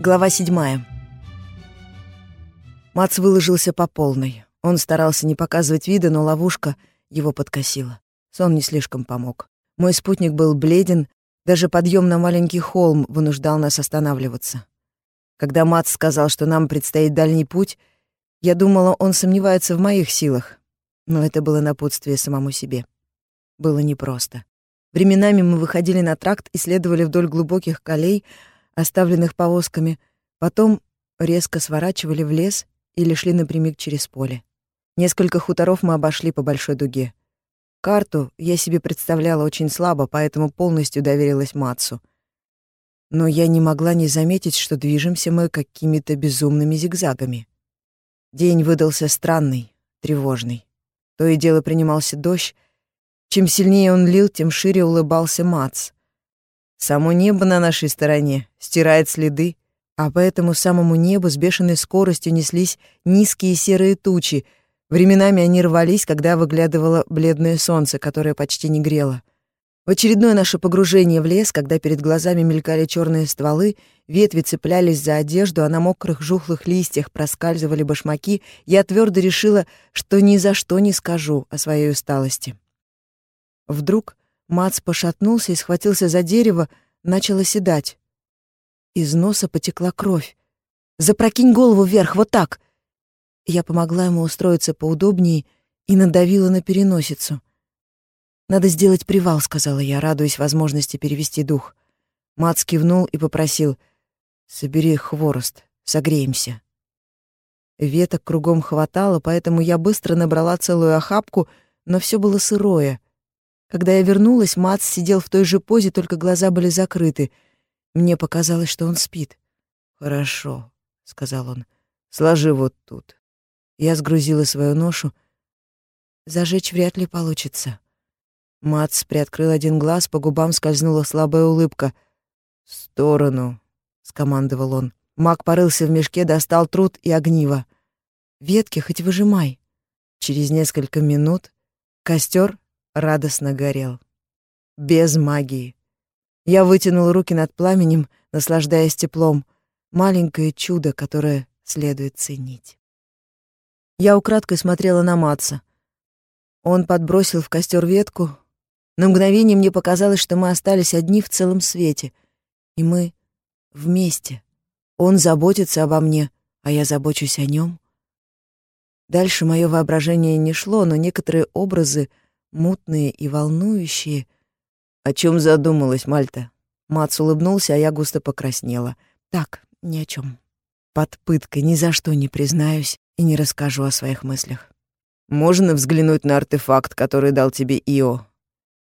Глава седьмая. Мац выложился по полной. Он старался не показывать вида, но ловушка его подкосила. Сон не слишком помог. Мой спутник был бледен, даже подъем на маленький холм вынуждал нас останавливаться. Когда Мац сказал, что нам предстоит дальний путь, я думала, он сомневается в моих силах. Но это было напутствие самому себе. Было непросто. Временами мы выходили на тракт и следовали вдоль глубоких колей, оставленных повозками, потом резко сворачивали в лес или шли напрямик через поле. Несколько хуторов мы обошли по большой дуге. Карту я себе представляла очень слабо, поэтому полностью доверилась Мацу. Но я не могла не заметить, что движемся мы какими-то безумными зигзагами. День выдался странный, тревожный. То и дело принимался дождь. Чем сильнее он лил, тем шире улыбался Мац. Само небо на нашей стороне стирает следы, а по этому самому небу с бешеной скоростью неслись низкие серые тучи. Временами они рвались, когда выглядывало бледное солнце, которое почти не грело. В очередное наше погружение в лес, когда перед глазами мелькали черные стволы, ветви цеплялись за одежду, а на мокрых жухлых листьях проскальзывали башмаки, я твердо решила, что ни за что не скажу о своей усталости. Вдруг Мац пошатнулся и схватился за дерево, начал оседать. Из носа потекла кровь. «Запрокинь голову вверх, вот так!» Я помогла ему устроиться поудобнее и надавила на переносицу. «Надо сделать привал», — сказала я, радуясь возможности перевести дух. Мац кивнул и попросил. «Собери хворост, согреемся». Веток кругом хватало, поэтому я быстро набрала целую охапку, но все было сырое — когда я вернулась, Мац сидел в той же позе, только глаза были закрыты. Мне показалось, что он спит. «Хорошо», — сказал он, — «сложи вот тут». Я сгрузила свою ношу. Зажечь вряд ли получится. Мац приоткрыл один глаз, по губам скользнула слабая улыбка. «В сторону», — скомандовал он. Маг порылся в мешке, достал труд и огниво. «Ветки хоть выжимай». Через несколько минут костер радостно горел. Без магии. Я вытянул руки над пламенем, наслаждаясь теплом. Маленькое чудо, которое следует ценить. Я украдкой смотрела на Матса. Он подбросил в костер ветку. На мгновение мне показалось, что мы остались одни в целом свете. И мы вместе. Он заботится обо мне, а я забочусь о нем. Дальше мое воображение не шло, но некоторые образы мутные и волнующие. «О чем задумалась Мальта?» Мац улыбнулся, а я густо покраснела. «Так, ни о чем. Под пыткой ни за что не признаюсь и не расскажу о своих мыслях». «Можно взглянуть на артефакт, который дал тебе Ио?»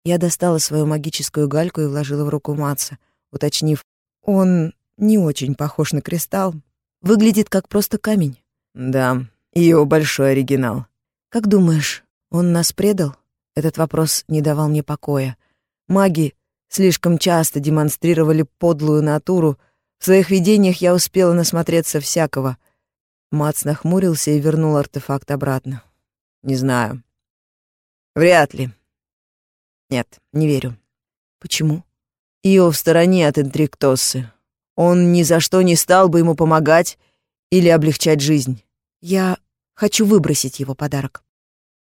Я достала свою магическую гальку и вложила в руку Маца, уточнив, «Он не очень похож на кристалл. Выглядит как просто камень». «Да, Ио большой оригинал». «Как думаешь, он нас предал?» Этот вопрос не давал мне покоя. Маги слишком часто демонстрировали подлую натуру. В своих видениях я успела насмотреться всякого. Мац нахмурился и вернул артефакт обратно. Не знаю. Вряд ли. Нет, не верю. Почему? Ио в стороне от интриктосы. Он ни за что не стал бы ему помогать или облегчать жизнь. Я хочу выбросить его подарок,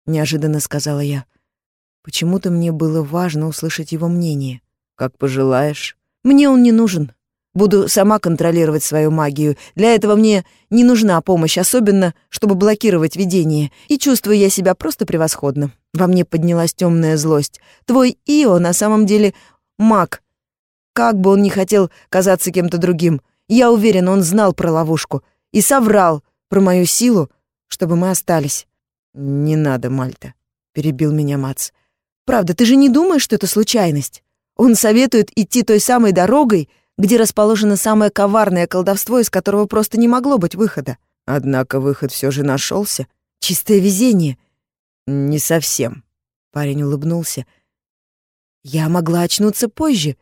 неожиданно сказала я. Почему-то мне было важно услышать его мнение. «Как пожелаешь». «Мне он не нужен. Буду сама контролировать свою магию. Для этого мне не нужна помощь, особенно, чтобы блокировать видение. И чувствую я себя просто превосходно. Во мне поднялась темная злость. Твой Ио на самом деле маг. Как бы он ни хотел казаться кем-то другим, я уверен, он знал про ловушку и соврал про мою силу, чтобы мы остались. «Не надо, Мальта», — перебил меня Мац. Правда, ты же не думаешь, что это случайность? Он советует идти той самой дорогой, где расположено самое коварное колдовство, из которого просто не могло быть выхода. Однако выход все же нашелся. Чистое везение. Не совсем. Парень улыбнулся. Я могла очнуться позже.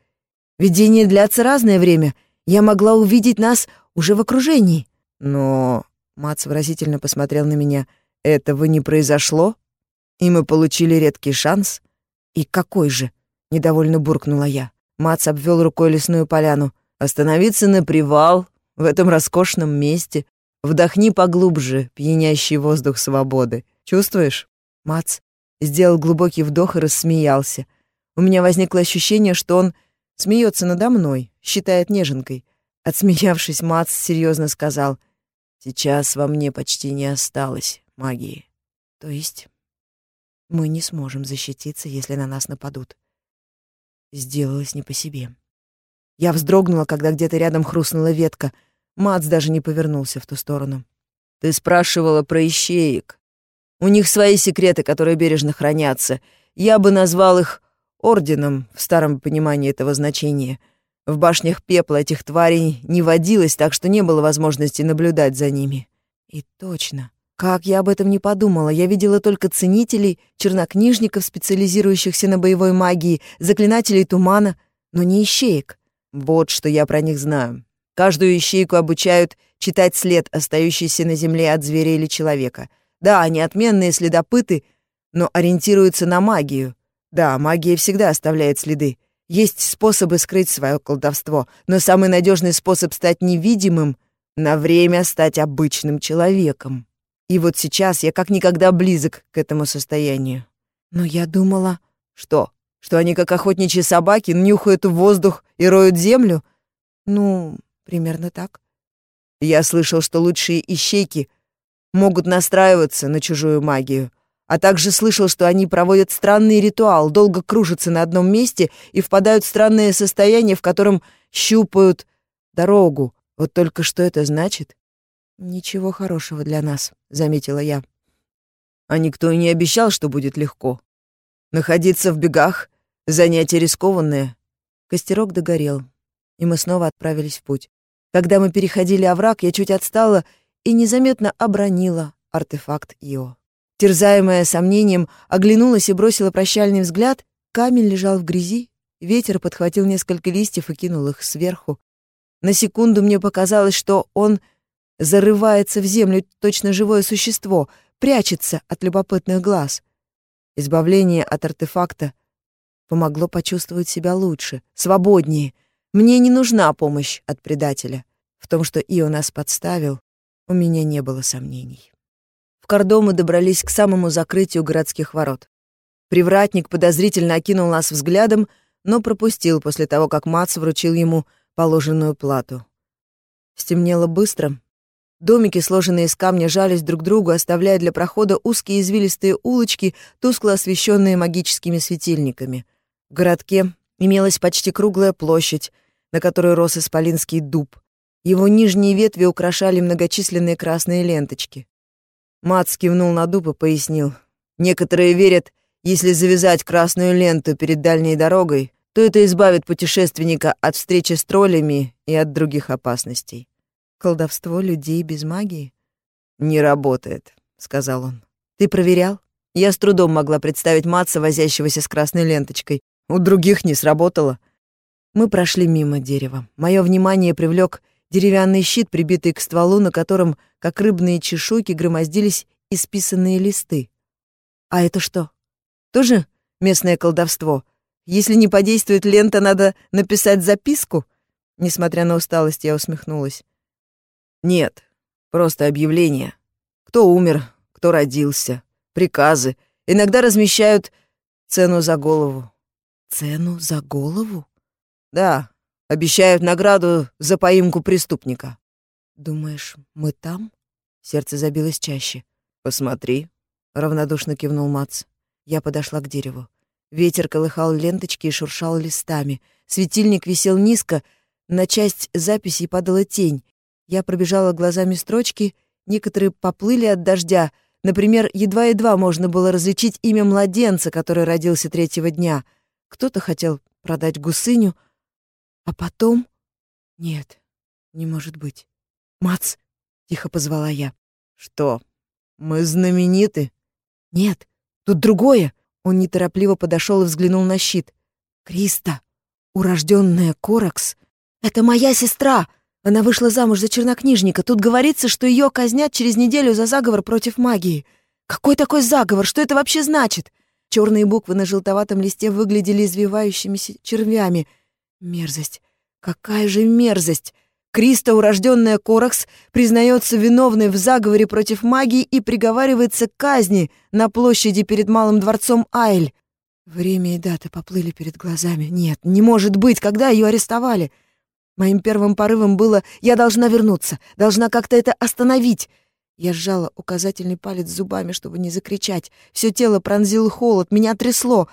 Видение длятся разное время. Я могла увидеть нас уже в окружении. Но... Мац выразительно посмотрел на меня. Этого не произошло, и мы получили редкий шанс. «И какой же?» — недовольно буркнула я. Мац обвел рукой лесную поляну. «Остановиться на привал в этом роскошном месте. Вдохни поглубже пьянящий воздух свободы. Чувствуешь? Мац сделал глубокий вдох и рассмеялся. У меня возникло ощущение, что он смеется надо мной, считает неженкой. Отсмеявшись, Мац серьезно сказал, «Сейчас во мне почти не осталось магии». То есть мы не сможем защититься, если на нас нападут. Сделалось не по себе. Я вздрогнула, когда где-то рядом хрустнула ветка. Мац даже не повернулся в ту сторону. «Ты спрашивала про ищеек. У них свои секреты, которые бережно хранятся. Я бы назвал их орденом в старом понимании этого значения. В башнях пепла этих тварей не водилось, так что не было возможности наблюдать за ними». И точно. Как я об этом не подумала. Я видела только ценителей, чернокнижников, специализирующихся на боевой магии, заклинателей тумана, но не ищеек. Вот что я про них знаю. Каждую ищейку обучают читать след, остающийся на земле от зверя или человека. Да, они отменные следопыты, но ориентируются на магию. Да, магия всегда оставляет следы. Есть способы скрыть свое колдовство, но самый надежный способ стать невидимым — на время стать обычным человеком. И вот сейчас я как никогда близок к этому состоянию. Но я думала... Что? Что они как охотничьи собаки нюхают воздух и роют землю? Ну, примерно так. Я слышал, что лучшие ищейки могут настраиваться на чужую магию, а также слышал, что они проводят странный ритуал, долго кружатся на одном месте и впадают в странное состояние, в котором щупают дорогу. Вот только что это значит? «Ничего хорошего для нас», — заметила я. А никто и не обещал, что будет легко. Находиться в бегах — занятие рискованное. Костерок догорел, и мы снова отправились в путь. Когда мы переходили овраг, я чуть отстала и незаметно обронила артефакт Ио. Терзаемая сомнением, оглянулась и бросила прощальный взгляд. Камень лежал в грязи, ветер подхватил несколько листьев и кинул их сверху. На секунду мне показалось, что он зарывается в землю точно живое существо, прячется от любопытных глаз. Избавление от артефакта помогло почувствовать себя лучше, свободнее. Мне не нужна помощь от предателя. В том, что Ио нас подставил, у меня не было сомнений. В Кордо добрались к самому закрытию городских ворот. Привратник подозрительно окинул нас взглядом, но пропустил после того, как Мац вручил ему положенную плату. Стемнело быстро, Домики, сложенные из камня, жались друг к другу, оставляя для прохода узкие извилистые улочки, тускло освещенные магическими светильниками. В городке имелась почти круглая площадь, на которой рос исполинский дуб. Его нижние ветви украшали многочисленные красные ленточки. Мац кивнул на дуб и пояснил. «Некоторые верят, если завязать красную ленту перед дальней дорогой, то это избавит путешественника от встречи с троллями и от других опасностей. Колдовство людей без магии? Не работает, сказал он. Ты проверял? Я с трудом могла представить Матса, возящегося с красной ленточкой. У других не сработало. Мы прошли мимо дерева. Мое внимание привлек деревянный щит, прибитый к стволу, на котором, как рыбные чешуйки, громоздились исписанные листы. А это что? Тоже местное колдовство? Если не подействует лента, надо написать записку? Несмотря на усталость, я усмехнулась. Нет, просто объявление. Кто умер, кто родился, приказы. Иногда размещают цену за голову. Цену за голову? Да, обещают награду за поимку преступника. Думаешь, мы там? Сердце забилось чаще. Посмотри, равнодушно кивнул Мац. Я подошла к дереву. Ветер колыхал ленточки и шуршал листами. Светильник висел низко, на часть записей падала тень, я пробежала глазами строчки, некоторые поплыли от дождя. Например, едва-едва можно было различить имя младенца, который родился третьего дня. Кто-то хотел продать гусыню, а потом... Нет, не может быть. «Мац!» — тихо позвала я. «Что, мы знамениты?» «Нет, тут другое!» Он неторопливо подошел и взглянул на щит. «Криста, урожденная Коракс, это моя сестра!» Она вышла замуж за чернокнижника. Тут говорится, что ее казнят через неделю за заговор против магии. Какой такой заговор? Что это вообще значит? Черные буквы на желтоватом листе выглядели извивающимися червями. Мерзость. Какая же мерзость! Криста, урожденная Коракс, признается виновной в заговоре против магии и приговаривается к казни на площади перед Малым дворцом Айль. Время и дата поплыли перед глазами. Нет, не может быть, когда ее арестовали? Моим первым порывом было «я должна вернуться, должна как-то это остановить». Я сжала указательный палец зубами, чтобы не закричать. Все тело пронзил холод, меня трясло.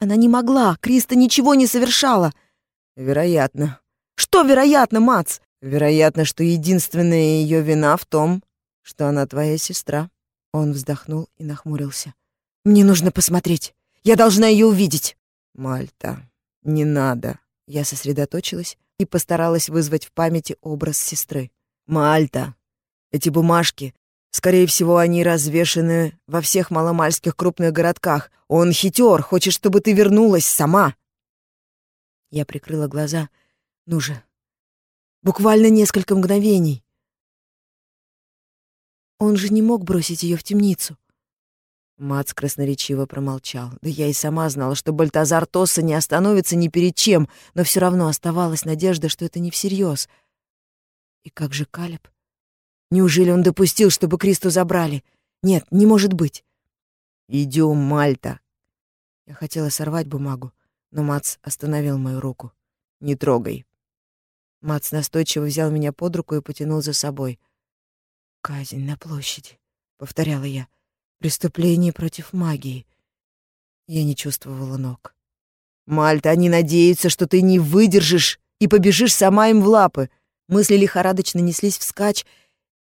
Она не могла, Криста ничего не совершала. Вероятно. Что вероятно, Мац? Вероятно, что единственная ее вина в том, что она твоя сестра. Он вздохнул и нахмурился. Мне нужно посмотреть. Я должна ее увидеть. Мальта, не надо. Я сосредоточилась и постаралась вызвать в памяти образ сестры. Мальта, эти бумажки, скорее всего, они развешаны во всех маломальских крупных городках. Он хитер, хочет, чтобы ты вернулась сама. Я прикрыла глаза. Ну же, буквально несколько мгновений. Он же не мог бросить ее в темницу. Мац красноречиво промолчал. Да я и сама знала, что Бальтазар Тосса не остановится ни перед чем, но все равно оставалась надежда, что это не всерьез. И как же Калеб? Неужели он допустил, чтобы Кристу забрали? Нет, не может быть. Идем, Мальта. Я хотела сорвать бумагу, но Мац остановил мою руку. Не трогай. Мац настойчиво взял меня под руку и потянул за собой. «Казнь на площади», — повторяла я. Преступление против магии. Я не чувствовала ног. Мальта, они надеются, что ты не выдержишь и побежишь сама им в лапы. Мысли лихорадочно неслись вскачь.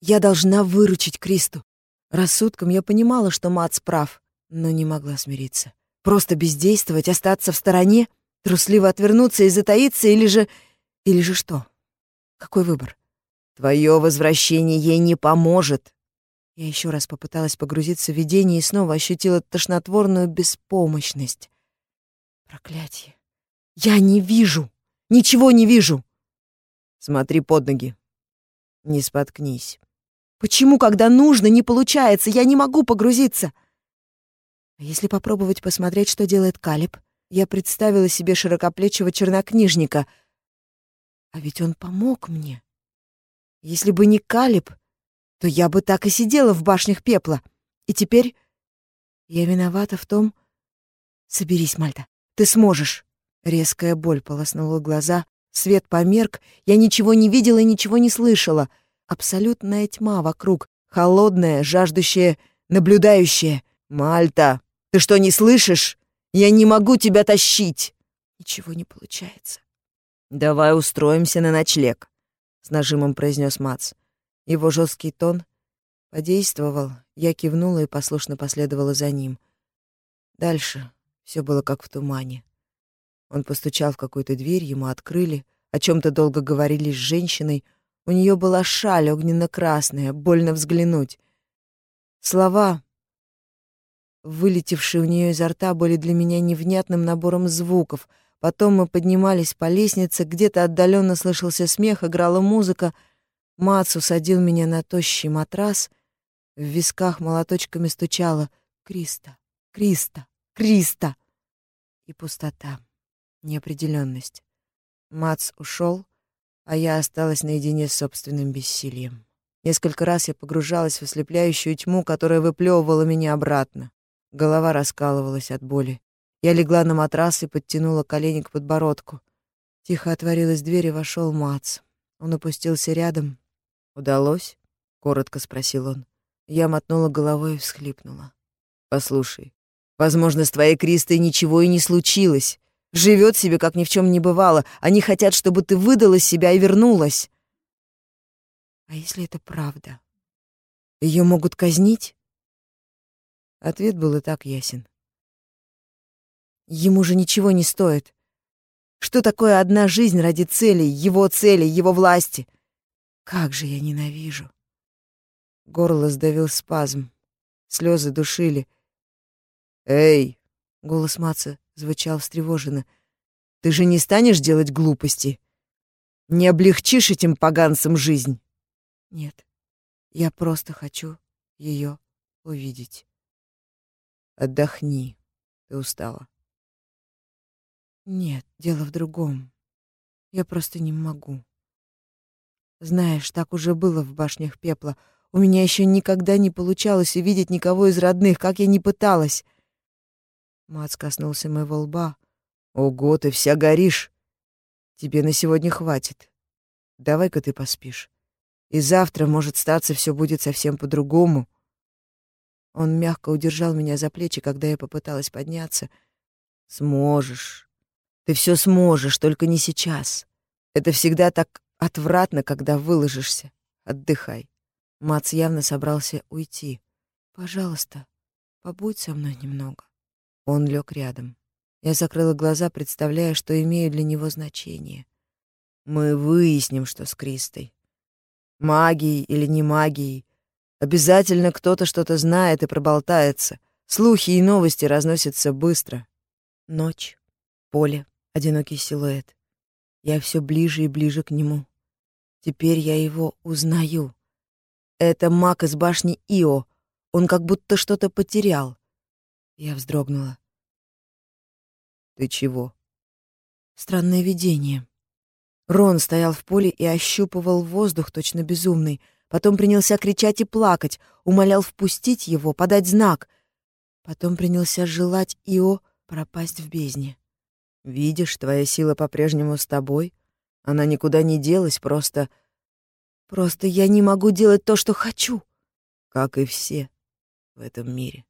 Я должна выручить Кристу. Рассудком я понимала, что Мац прав, но не могла смириться. Просто бездействовать, остаться в стороне, трусливо отвернуться и затаиться, или же... Или же что? Какой выбор? Твое возвращение ей не поможет. Я еще раз попыталась погрузиться в видение и снова ощутила тошнотворную беспомощность. Проклятие. Я не вижу. Ничего не вижу. Смотри под ноги. Не споткнись. Почему, когда нужно, не получается? Я не могу погрузиться. А если попробовать посмотреть, что делает Калиб? Я представила себе широкоплечего чернокнижника. А ведь он помог мне. Если бы не Калиб, то я бы так и сидела в башнях пепла. И теперь я виновата в том... Соберись, Мальта, ты сможешь. Резкая боль полоснула глаза, свет померк, я ничего не видела и ничего не слышала. Абсолютная тьма вокруг, холодная, жаждущая, наблюдающая. «Мальта, ты что, не слышишь? Я не могу тебя тащить!» Ничего не получается. «Давай устроимся на ночлег», — с нажимом произнес Мац. Его жесткий тон подействовал. Я кивнула и послушно последовала за ним. Дальше все было как в тумане. Он постучал в какую-то дверь, ему открыли, о чем то долго говорили с женщиной. У нее была шаль огненно-красная, больно взглянуть. Слова, вылетевшие у нее изо рта, были для меня невнятным набором звуков. Потом мы поднимались по лестнице, где-то отдаленно слышался смех, играла музыка — Мац усадил меня на тощий матрас, в висках молоточками стучало «Криста! Криста! Криста!» И пустота, неопределенность. Мац ушел, а я осталась наедине с собственным бессилием. Несколько раз я погружалась в ослепляющую тьму, которая выплевывала меня обратно. Голова раскалывалась от боли. Я легла на матрас и подтянула колени к подбородку. Тихо отворилась дверь и вошел Мац. Он опустился рядом, «Удалось?» — коротко спросил он. Я мотнула головой и всхлипнула. «Послушай, возможно, с твоей Кристой ничего и не случилось. Живет себе, как ни в чем не бывало. Они хотят, чтобы ты выдала себя и вернулась». «А если это правда? Ее могут казнить?» Ответ был и так ясен. Ему же ничего не стоит. Что такое одна жизнь ради целей, его целей, его власти? Как же я ненавижу. Горло сдавил спазм. Слезы душили. «Эй!» — голос Маца звучал встревоженно. «Ты же не станешь делать глупости? Не облегчишь этим поганцам жизнь?» «Нет, я просто хочу ее увидеть». «Отдохни, ты устала». «Нет, дело в другом. Я просто не могу». Знаешь, так уже было в башнях пепла. У меня еще никогда не получалось увидеть никого из родных, как я не пыталась. Мац коснулся моего лба. Ого, ты вся горишь. Тебе на сегодня хватит. Давай-ка ты поспишь. И завтра, может, статься, все будет совсем по-другому. Он мягко удержал меня за плечи, когда я попыталась подняться. Сможешь. Ты все сможешь, только не сейчас. Это всегда так отвратно, когда выложишься. Отдыхай. Мац явно собрался уйти. Пожалуйста, побудь со мной немного. Он лег рядом. Я закрыла глаза, представляя, что имею для него значение. Мы выясним, что с Кристой. Магией или не магией. Обязательно кто-то что-то знает и проболтается. Слухи и новости разносятся быстро. Ночь, поле, одинокий силуэт. Я все ближе и ближе к нему. Теперь я его узнаю. Это маг из башни Ио. Он как будто что-то потерял. Я вздрогнула. Ты чего? Странное видение. Рон стоял в поле и ощупывал воздух, точно безумный. Потом принялся кричать и плакать, умолял впустить его, подать знак. Потом принялся желать Ио пропасть в бездне. «Видишь, твоя сила по-прежнему с тобой. Она никуда не делась, просто... Просто я не могу делать то, что хочу». Как и все в этом мире.